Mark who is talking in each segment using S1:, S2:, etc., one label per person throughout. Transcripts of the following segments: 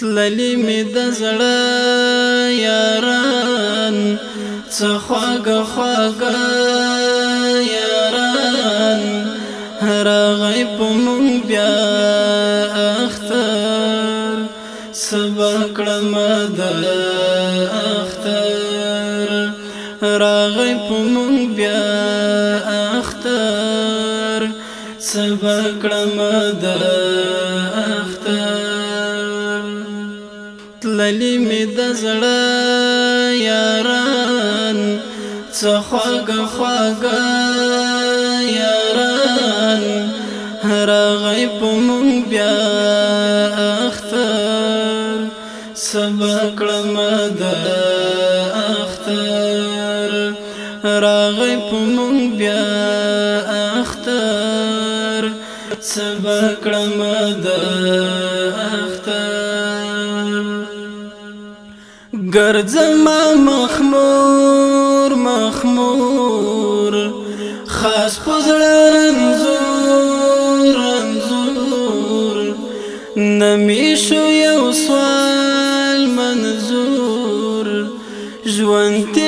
S1: تللی می د زړه یاران څه خواږه خواږه یاران هر غیب مون بیا اختر سبا کړم د اختر راغی په مون بیا اختر سبا کړم د تللی می د زړه یاران څه خوږ خوږ یاران هر غیب مون بیا اختر سبق لمد اختر راغب مون بیا اختر سبق لمد ګرځما مخمور مخمور خاص پزړ رنزور رنزور نمیشو یو سوال منزور ژوند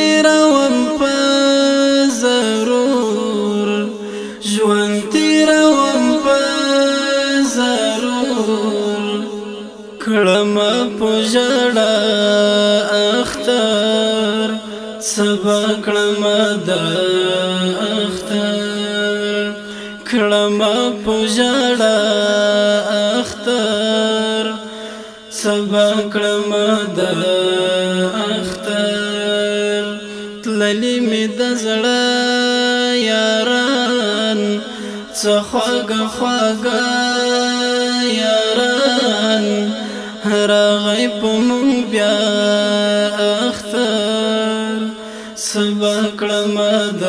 S1: اختر کړم په جړا اختر سبا کړم د اختر تللی می د زړه یاران څه خواګه خواګه یاران هر غیب مون بیا اختر سبا کړم د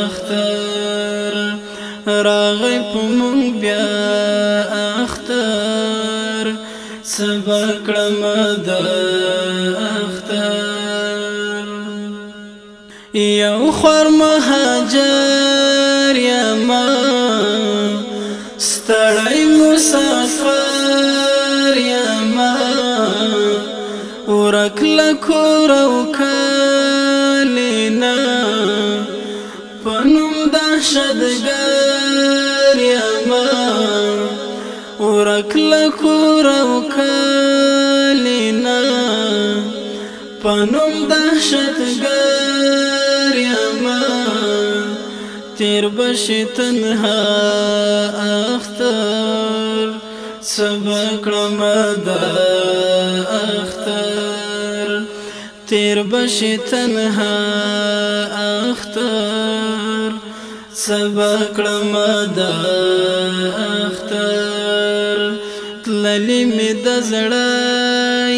S1: اختر راغی په مونږ بیا اختر سبا کړم د اختر یو خور مهاجر یم ستړی مسافر یم ورکل کور او کار پاک لکور او کلینا تیر بش تنها اختر سبکړم د اختر تیر تنها اختر اختر تللی می د زړه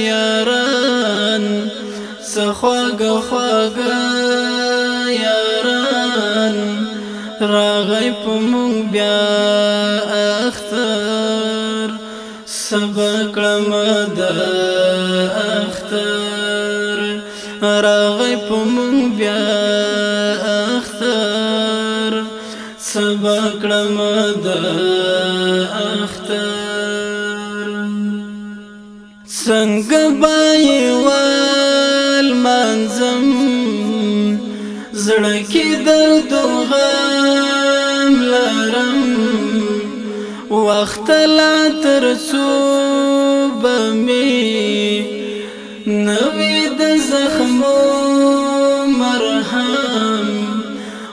S1: یاران سخواګ خواګ یاران راغی په مونږ بیا اختر سبق رمد اختر راغی په مونږ بیا اختر سبق رمد اختر سنگ بای وال منزم زڑکی کې درد غام لرم وقت لا ترسو بمي نوې زخم و مرحم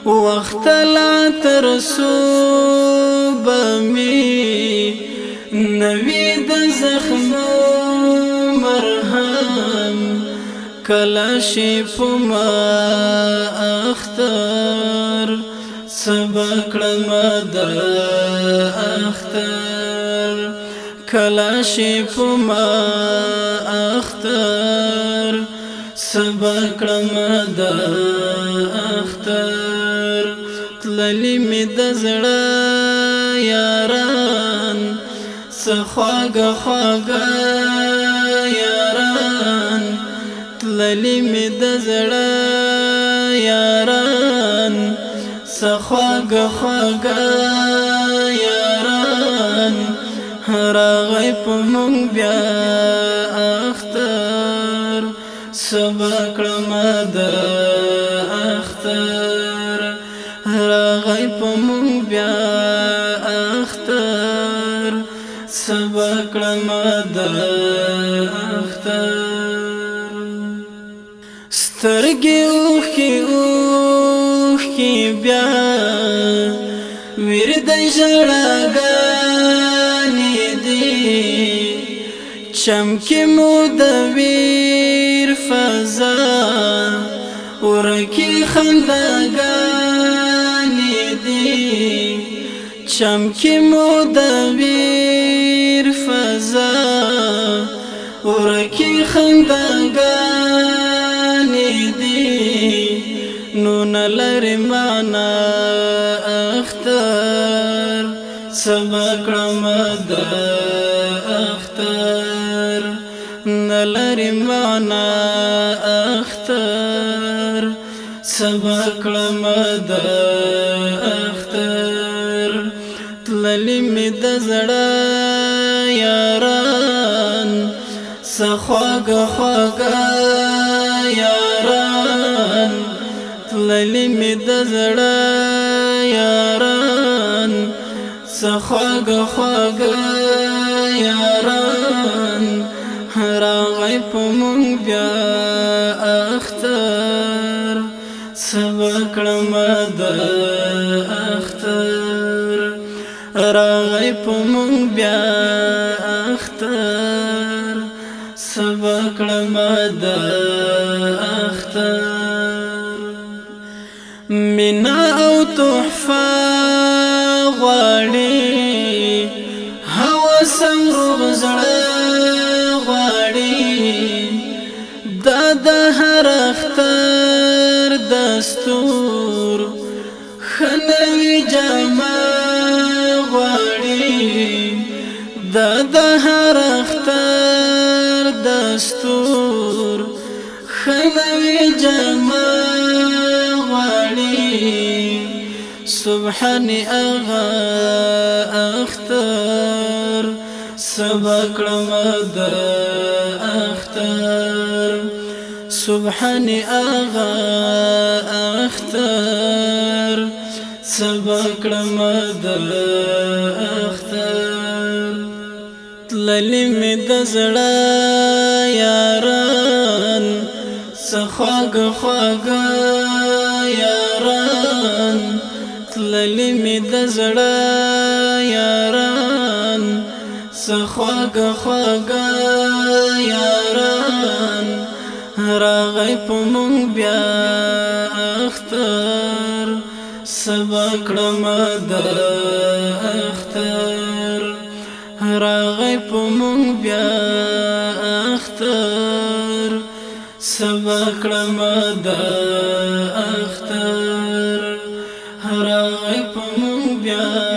S1: وقت لا ترسو بمی نوې کلا شي پما اختر سبکړه مد اختر کلا شي پما اختر سبکړه مد اختر تللی می د زړه یاران سخواګه خواګه تللی می د زړه یاران سخواګ خواګ یاران راغی په مونږ بیا اختر سبا کړم د اختر راغی په مونږ بیا اختر سبا کړم د اختر سترګي اوخي اوخي بیا ورد ژړاګانې دي چمکې مو د ویر فضا ورکی خندګانې دي چمکې مو د ویر فضا ورکی خندګانې اختر سبا کړم د اختر نلری معنا اختر سبا کړم د اختر تللی می د زړه یاران سخواګ خواګ یاران تللی می د زړه یاران سخواګ خواګ یاران هر غیب مون بیا اختر سبکړم د اختر راغیب مون بیا اختر سبکړم د اختر زړه غواړي دا د هر اختر دستور خنوي جما غواړي دا د هر اختر دستور خنوي جما غواړي سبحان اغا اختر سبق د اختر سبحان اغا اختر سبق د اختر تللي مدزرا د زړه یاران سخواګ خواګ یاران تللی می يا ران سخواګ خواګ یاران راغی په مونږ بیا اختر سبا کړم د اختر راغی په مونږ بیا اختر سبا کړم د اختر راغی په مونږ بیا